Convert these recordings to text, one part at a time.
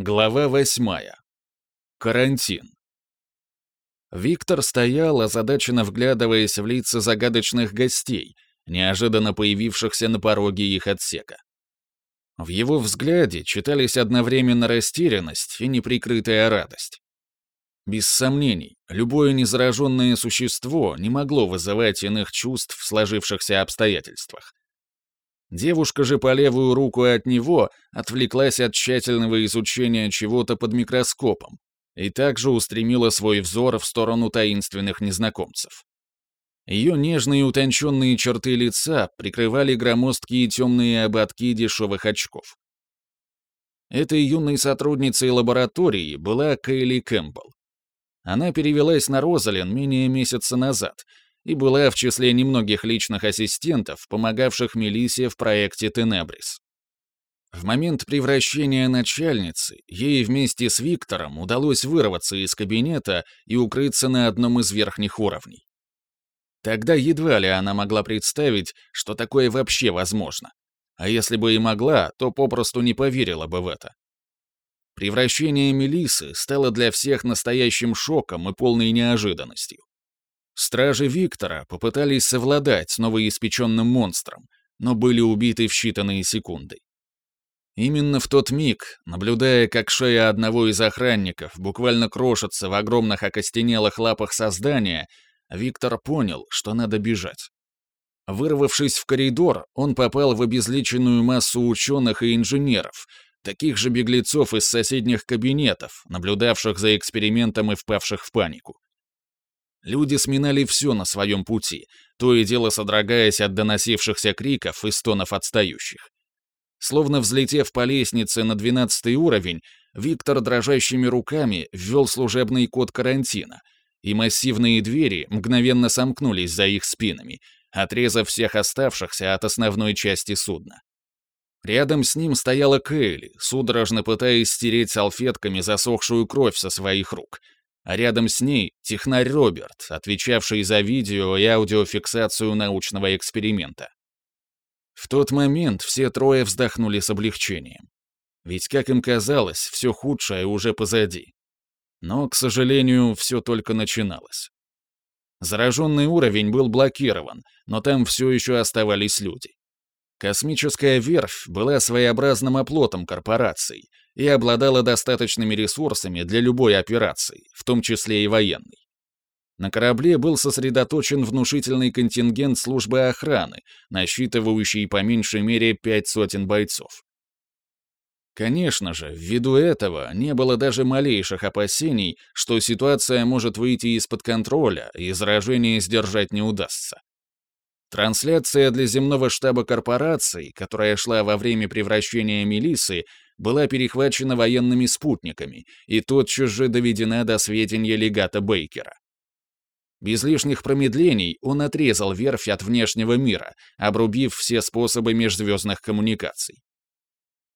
Глава восьмая. Карантин. Виктор стоял, озадаченно вглядываясь в лица загадочных гостей, неожиданно появившихся на пороге их отсека. В его взгляде читались одновременно растерянность и неприкрытая радость. Без сомнений, любое незараженное существо не могло вызывать иных чувств в сложившихся обстоятельствах. Девушка же по левую руку от него отвлеклась от тщательного изучения чего-то под микроскопом и также устремила свой взор в сторону таинственных незнакомцев. Ее нежные утонченные черты лица прикрывали громоздкие темные ободки дешевых очков. Этой юной сотрудницей лаборатории была Кейли Кэмпбелл. Она перевелась на Розалин менее месяца назад и была в числе немногих личных ассистентов, помогавших Мелисе в проекте Тенебрис. В момент превращения начальницы ей вместе с Виктором удалось вырваться из кабинета и укрыться на одном из верхних уровней. Тогда едва ли она могла представить, что такое вообще возможно. А если бы и могла, то попросту не поверила бы в это. Превращение Мелисы стало для всех настоящим шоком и полной неожиданностью. Стражи Виктора попытались совладать с новоиспеченным монстром, но были убиты в считанные секунды. Именно в тот миг, наблюдая, как шея одного из охранников буквально крошится в огромных окостенелых лапах создания, Виктор понял, что надо бежать. Вырвавшись в коридор, он попал в обезличенную массу ученых и инженеров, таких же беглецов из соседних кабинетов, наблюдавших за экспериментом и впавших в панику. Люди сминали все на своем пути, то и дело содрогаясь от доносившихся криков и стонов отстающих. Словно взлетев по лестнице на двенадцатый уровень, Виктор дрожащими руками ввел служебный код карантина, и массивные двери мгновенно сомкнулись за их спинами, отрезав всех оставшихся от основной части судна. Рядом с ним стояла Кейли, судорожно пытаясь стереть салфетками засохшую кровь со своих рук — а рядом с ней технарь Роберт, отвечавший за видео и аудиофиксацию научного эксперимента. В тот момент все трое вздохнули с облегчением. Ведь, как им казалось, все худшее уже позади. Но, к сожалению, все только начиналось. Зараженный уровень был блокирован, но там все еще оставались люди. Космическая верфь была своеобразным оплотом корпораций и обладала достаточными ресурсами для любой операции, в том числе и военной. На корабле был сосредоточен внушительный контингент службы охраны, насчитывающий по меньшей мере пять сотен бойцов. Конечно же, ввиду этого не было даже малейших опасений, что ситуация может выйти из-под контроля и заражение сдержать не удастся. Трансляция для земного штаба корпорации, которая шла во время превращения Мелисы, была перехвачена военными спутниками и тотчас же доведена до сведения легата Бейкера. Без лишних промедлений он отрезал верфь от внешнего мира, обрубив все способы межзвездных коммуникаций.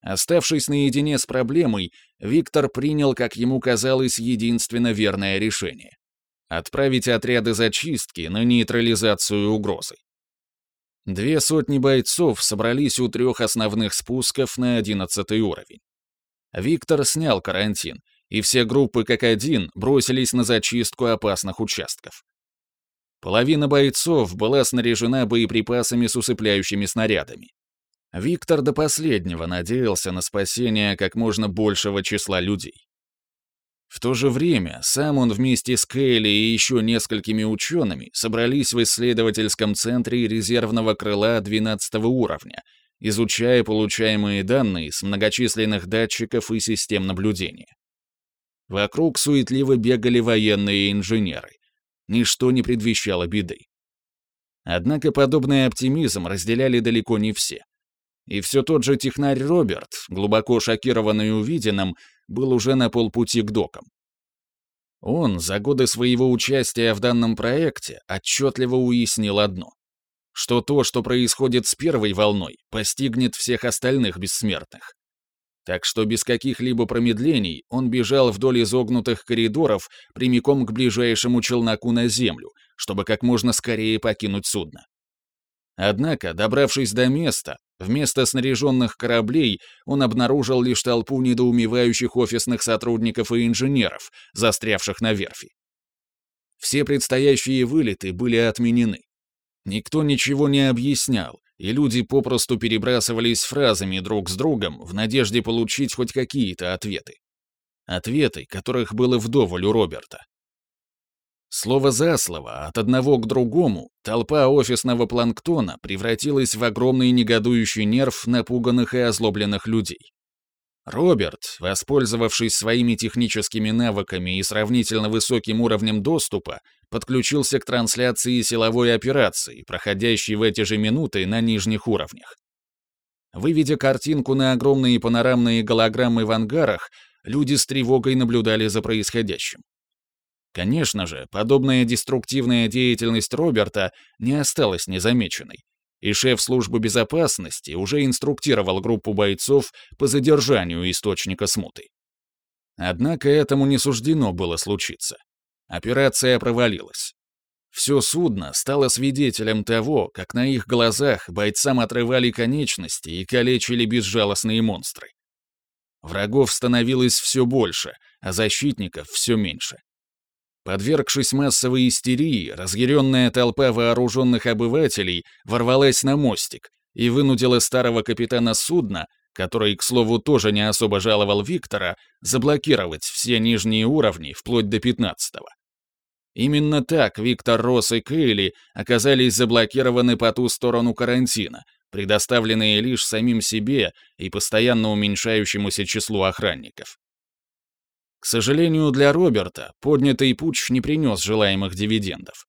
Оставшись наедине с проблемой, Виктор принял, как ему казалось, единственно верное решение — отправить отряды зачистки на нейтрализацию угрозы. Две сотни бойцов собрались у трех основных спусков на одиннадцатый уровень. Виктор снял карантин, и все группы как один бросились на зачистку опасных участков. Половина бойцов была снаряжена боеприпасами с усыпляющими снарядами. Виктор до последнего надеялся на спасение как можно большего числа людей. В то же время сам он вместе с Кейли и еще несколькими учеными собрались в исследовательском центре резервного крыла 12 уровня, изучая получаемые данные с многочисленных датчиков и систем наблюдения. Вокруг суетливо бегали военные инженеры. Ничто не предвещало беды. Однако подобный оптимизм разделяли далеко не все. И все тот же технарь Роберт, глубоко шокированный увиденным, был уже на полпути к докам. Он за годы своего участия в данном проекте отчетливо уяснил одно. Что то, что происходит с первой волной, постигнет всех остальных бессмертных. Так что без каких-либо промедлений он бежал вдоль изогнутых коридоров прямиком к ближайшему челноку на землю, чтобы как можно скорее покинуть судно. Однако, добравшись до места, Вместо снаряженных кораблей он обнаружил лишь толпу недоумевающих офисных сотрудников и инженеров, застрявших на верфи. Все предстоящие вылеты были отменены. Никто ничего не объяснял, и люди попросту перебрасывались фразами друг с другом в надежде получить хоть какие-то ответы. Ответы, которых было вдоволь у Роберта. Слово за слово, от одного к другому, толпа офисного планктона превратилась в огромный негодующий нерв напуганных и озлобленных людей. Роберт, воспользовавшись своими техническими навыками и сравнительно высоким уровнем доступа, подключился к трансляции силовой операции, проходящей в эти же минуты на нижних уровнях. Выведя картинку на огромные панорамные голограммы в ангарах, люди с тревогой наблюдали за происходящим. Конечно же, подобная деструктивная деятельность Роберта не осталась незамеченной, и шеф службы безопасности уже инструктировал группу бойцов по задержанию источника смуты. Однако этому не суждено было случиться. Операция провалилась. Все судно стало свидетелем того, как на их глазах бойцам отрывали конечности и калечили безжалостные монстры. Врагов становилось все больше, а защитников все меньше. Подвергшись массовой истерии, разъяренная толпа вооруженных обывателей ворвалась на мостик и вынудила старого капитана судна, который, к слову, тоже не особо жаловал Виктора, заблокировать все нижние уровни вплоть до пятнадцатого. Именно так Виктор Росс и Кейли оказались заблокированы по ту сторону карантина, предоставленные лишь самим себе и постоянно уменьшающемуся числу охранников. К сожалению для Роберта, поднятый путь не принес желаемых дивидендов.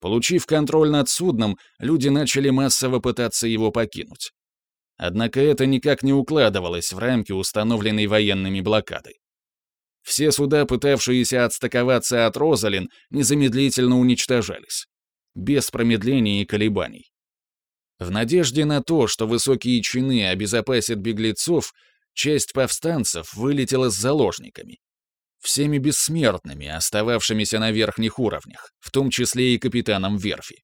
Получив контроль над судном, люди начали массово пытаться его покинуть. Однако это никак не укладывалось в рамки установленной военными блокады. Все суда, пытавшиеся отстыковаться от Розалин, незамедлительно уничтожались. Без промедления и колебаний. В надежде на то, что высокие чины обезопасят беглецов, часть повстанцев вылетела с заложниками. Всеми бессмертными, остававшимися на верхних уровнях, в том числе и капитаном верфи.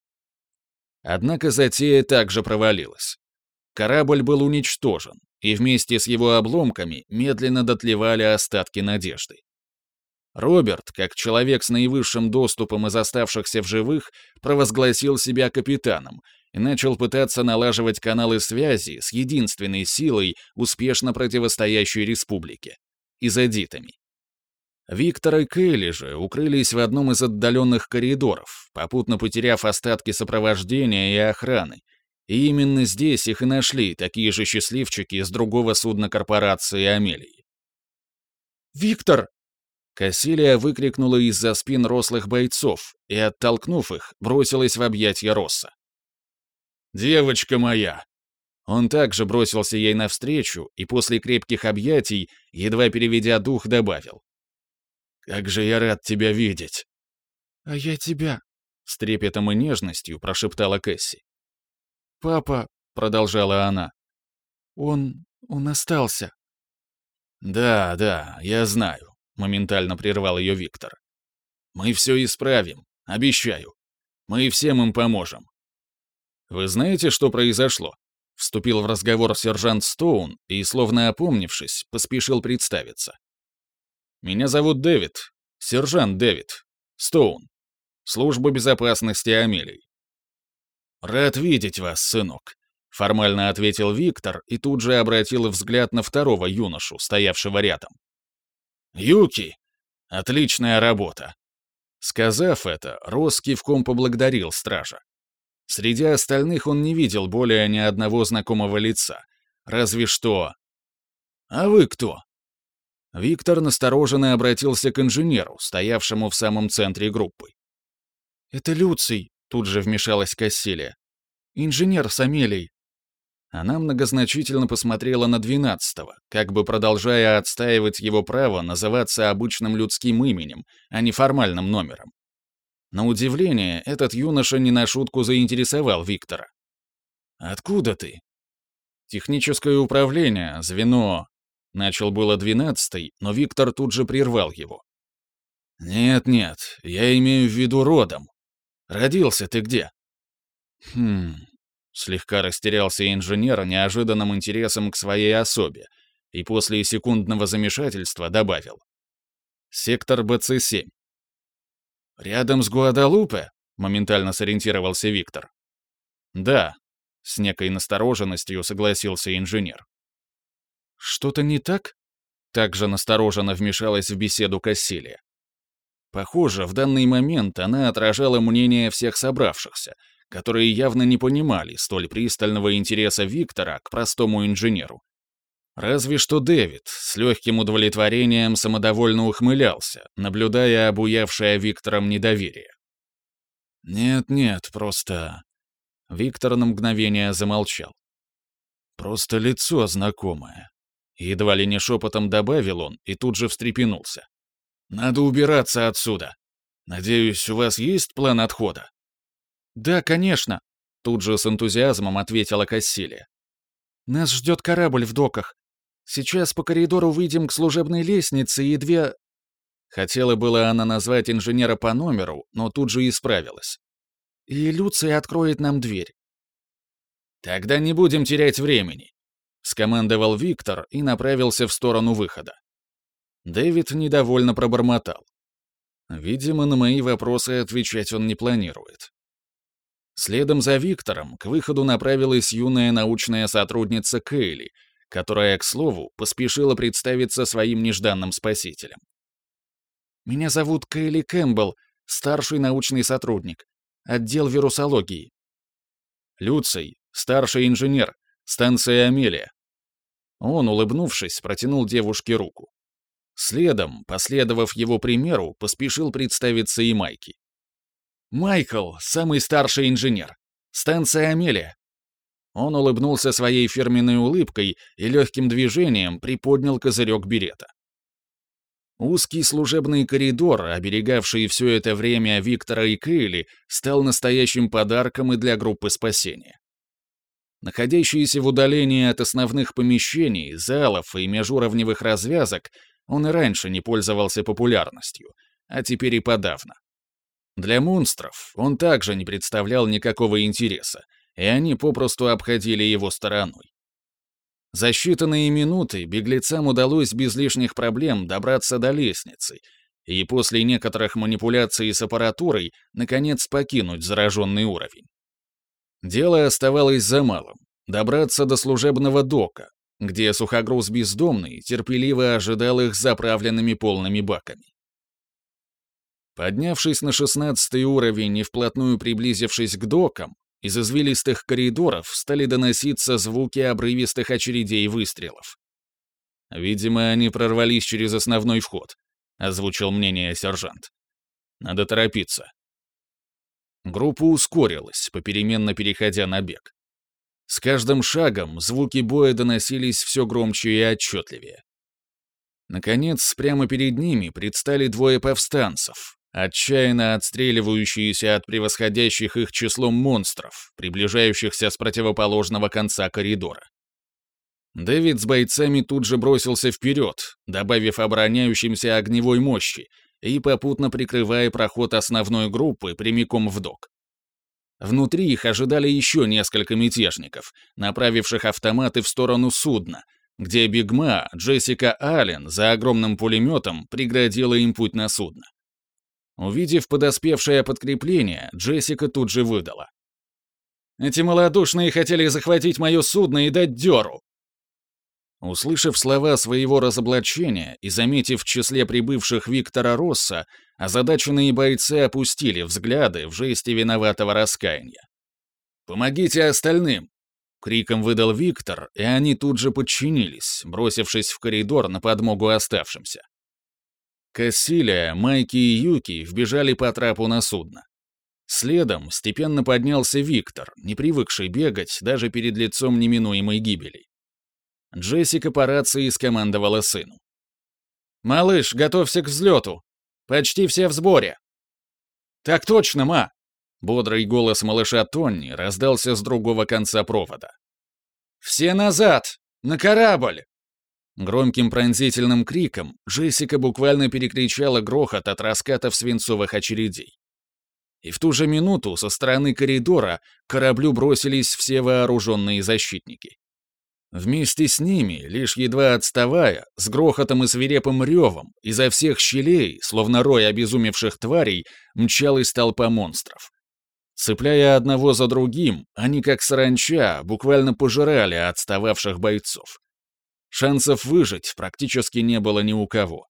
Однако затея также провалилась. Корабль был уничтожен, и вместе с его обломками медленно дотлевали остатки надежды. Роберт, как человек с наивысшим доступом из оставшихся в живых, провозгласил себя капитаном и начал пытаться налаживать каналы связи с единственной силой, успешно противостоящей республике — изодитами. Виктор и Келли же укрылись в одном из отдаленных коридоров, попутно потеряв остатки сопровождения и охраны, и именно здесь их и нашли такие же счастливчики с другого судна корпорации Амелии. «Виктор!» Кассилия выкрикнула из-за спин рослых бойцов и, оттолкнув их, бросилась в объятья Росса. «Девочка моя!» Он также бросился ей навстречу и после крепких объятий, едва переведя дух, добавил. «Как же я рад тебя видеть!» «А я тебя!» — с трепетом и нежностью прошептала Кэсси. «Папа», — продолжала она, — «он... он остался». «Да, да, я знаю», — моментально прервал ее Виктор. «Мы все исправим, обещаю. Мы всем им поможем». «Вы знаете, что произошло?» Вступил в разговор сержант Стоун и, словно опомнившись, поспешил представиться. «Меня зовут Дэвид, сержант Дэвид, Стоун, служба безопасности Амелии. «Рад видеть вас, сынок», — формально ответил Виктор и тут же обратил взгляд на второго юношу, стоявшего рядом. «Юки! Отличная работа!» Сказав это, Рос кивком поблагодарил стража. Среди остальных он не видел более ни одного знакомого лица. Разве что... «А вы кто?» Виктор настороженно обратился к инженеру, стоявшему в самом центре группы. «Это Люций», Тут же вмешалась Кассилия. «Инженер с Амелией». Она многозначительно посмотрела на двенадцатого, как бы продолжая отстаивать его право называться обычным людским именем, а не формальным номером. На удивление, этот юноша не на шутку заинтересовал Виктора. «Откуда ты?» «Техническое управление, звено...» Начал было двенадцатый, но Виктор тут же прервал его. «Нет-нет, я имею в виду родом. Родился ты где?» «Хм...» Слегка растерялся инженер неожиданным интересом к своей особе и после секундного замешательства добавил. «Сектор БЦ-7». «Рядом с Гуадалупе?» — моментально сориентировался Виктор. «Да», — с некой настороженностью согласился инженер. «Что-то не так?» — также настороженно вмешалась в беседу Кассилия. Похоже, в данный момент она отражала мнение всех собравшихся, которые явно не понимали столь пристального интереса Виктора к простому инженеру. Разве что Дэвид с легким удовлетворением самодовольно ухмылялся, наблюдая обуявшее Виктором недоверие. «Нет-нет, просто...» Виктор на мгновение замолчал. «Просто лицо знакомое». Едва ли не шепотом добавил он и тут же встрепенулся. Надо убираться отсюда. Надеюсь, у вас есть план отхода?» «Да, конечно», — тут же с энтузиазмом ответила Кассилия. «Нас ждет корабль в доках. Сейчас по коридору выйдем к служебной лестнице и две...» Хотела было она назвать инженера по номеру, но тут же исправилась. «И Люция откроет нам дверь». «Тогда не будем терять времени», — скомандовал Виктор и направился в сторону выхода. Дэвид недовольно пробормотал. Видимо, на мои вопросы отвечать он не планирует. Следом за Виктором к выходу направилась юная научная сотрудница Кейли, которая, к слову, поспешила представиться своим нежданным спасителем. «Меня зовут Кейли Кэмпбелл, старший научный сотрудник, отдел вирусологии». «Люций, старший инженер, станция Амелия». Он, улыбнувшись, протянул девушке руку. Следом, последовав его примеру, поспешил представиться и Майки. «Майкл, самый старший инженер. Станция Амелия». Он улыбнулся своей фирменной улыбкой и легким движением приподнял козырек берета. Узкий служебный коридор, оберегавший все это время Виктора и Кейли, стал настоящим подарком и для группы спасения. Находящиеся в удалении от основных помещений, залов и межуровневых развязок, он и раньше не пользовался популярностью, а теперь и подавно. Для монстров он также не представлял никакого интереса, и они попросту обходили его стороной. За считанные минуты беглецам удалось без лишних проблем добраться до лестницы и после некоторых манипуляций с аппаратурой наконец покинуть зараженный уровень. Дело оставалось за малым — добраться до служебного дока, где сухогруз бездомный терпеливо ожидал их заправленными полными баками. Поднявшись на шестнадцатый уровень и вплотную приблизившись к докам, из извилистых коридоров стали доноситься звуки обрывистых очередей выстрелов. «Видимо, они прорвались через основной вход», — озвучил мнение сержант. «Надо торопиться». Группа ускорилась, попеременно переходя на бег. С каждым шагом звуки боя доносились все громче и отчетливее. Наконец, прямо перед ними предстали двое повстанцев, отчаянно отстреливающиеся от превосходящих их числом монстров, приближающихся с противоположного конца коридора. Дэвид с бойцами тут же бросился вперед, добавив обороняющимся огневой мощи и попутно прикрывая проход основной группы прямиком в док. Внутри их ожидали еще несколько мятежников, направивших автоматы в сторону судна, где Бигма, Джессика Аллен за огромным пулеметом преградила им путь на судно. Увидев подоспевшее подкрепление, Джессика тут же выдала. «Эти малодушные хотели захватить мое судно и дать дёру. Услышав слова своего разоблачения и заметив в числе прибывших Виктора Росса, озадаченные бойцы опустили взгляды в жесте виноватого раскаяния. «Помогите остальным!» — криком выдал Виктор, и они тут же подчинились, бросившись в коридор на подмогу оставшимся. Кассилия, Майки и Юки вбежали по трапу на судно. Следом степенно поднялся Виктор, не привыкший бегать даже перед лицом неминуемой гибели. Джессика по рации скомандовала сыну. «Малыш, готовься к взлету. Почти все в сборе». «Так точно, ма!» Бодрый голос малыша Тонни раздался с другого конца провода. «Все назад! На корабль!» Громким пронзительным криком Джессика буквально перекричала грохот от раскатов свинцовых очередей. И в ту же минуту со стороны коридора к кораблю бросились все вооруженные защитники. Вместе с ними, лишь едва отставая, с грохотом и свирепым ревом, изо всех щелей, словно рой обезумевших тварей, мчалась толпа монстров. Цепляя одного за другим, они, как саранча, буквально пожирали отстававших бойцов. Шансов выжить практически не было ни у кого.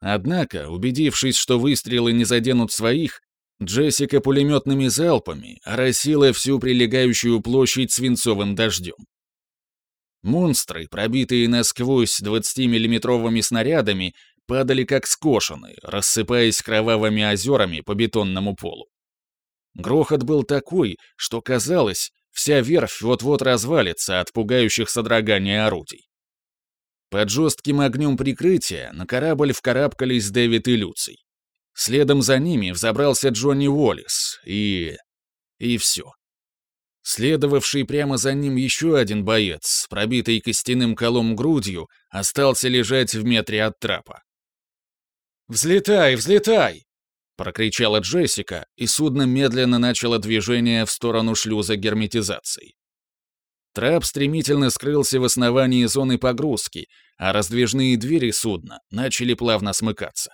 Однако, убедившись, что выстрелы не заденут своих, Джессика пулеметными залпами оросила всю прилегающую площадь свинцовым дождем. Монстры, пробитые насквозь 20-миллиметровыми снарядами, падали как скошенные, рассыпаясь кровавыми озерами по бетонному полу. Грохот был такой, что казалось, вся верфь вот-вот развалится от пугающих содрогания орудий. Под жестким огнем прикрытия на корабль вкарабкались Дэвид и Люций. Следом за ними взобрался Джонни Уоллес и... и все. Следовавший прямо за ним еще один боец, пробитый костяным колом грудью, остался лежать в метре от трапа. «Взлетай, взлетай!» — прокричала Джессика, и судно медленно начало движение в сторону шлюза герметизации. Трап стремительно скрылся в основании зоны погрузки, а раздвижные двери судна начали плавно смыкаться.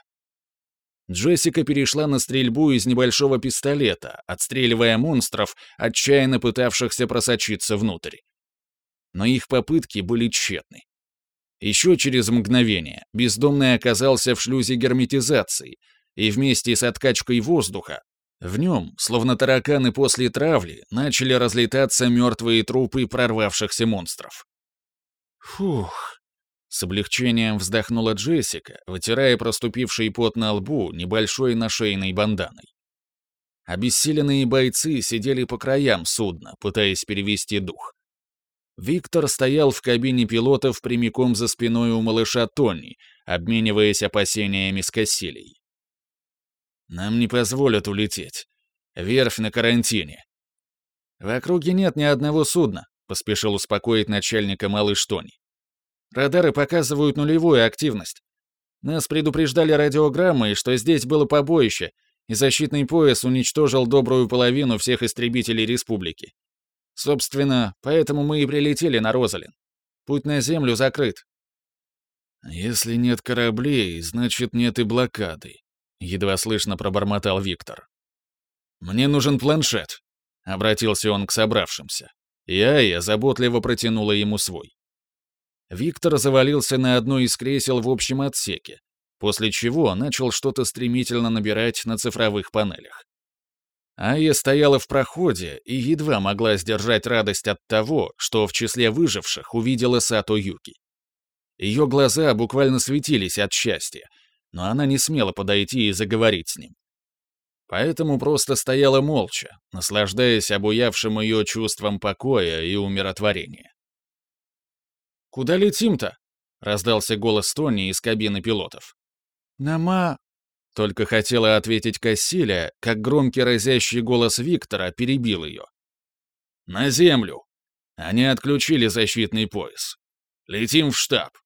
Джессика перешла на стрельбу из небольшого пистолета, отстреливая монстров, отчаянно пытавшихся просочиться внутрь. Но их попытки были тщетны. Еще через мгновение бездомный оказался в шлюзе герметизации, и вместе с откачкой воздуха в нем, словно тараканы после травли, начали разлетаться мертвые трупы прорвавшихся монстров. «Фух!» С облегчением вздохнула Джессика, вытирая проступивший пот на лбу небольшой нашейной банданой. Обессиленные бойцы сидели по краям судна, пытаясь перевести дух. Виктор стоял в кабине пилотов прямиком за спиной у малыша Тони, обмениваясь опасениями с Кассилией. «Нам не позволят улететь. Верфь на карантине». «В округе нет ни одного судна», — поспешил успокоить начальника малыш Тони. Радары показывают нулевую активность. Нас предупреждали радиограммой, что здесь было побоище, и защитный пояс уничтожил добрую половину всех истребителей республики. Собственно, поэтому мы и прилетели на Розалин. Путь на Землю закрыт. «Если нет кораблей, значит, нет и блокады», — едва слышно пробормотал Виктор. «Мне нужен планшет», — обратился он к собравшимся. Я и заботливо протянула ему свой. Виктор завалился на одно из кресел в общем отсеке, после чего начал что-то стремительно набирать на цифровых панелях. Айя стояла в проходе и едва могла сдержать радость от того, что в числе выживших увидела Сато Юки. Ее глаза буквально светились от счастья, но она не смела подойти и заговорить с ним. Поэтому просто стояла молча, наслаждаясь обуявшим ее чувством покоя и умиротворения. «Куда летим-то?» — раздался голос Тони из кабины пилотов. «Нама...» — только хотела ответить Кассиля, как громкий разящий голос Виктора перебил ее. «На землю! Они отключили защитный пояс. Летим в штаб!»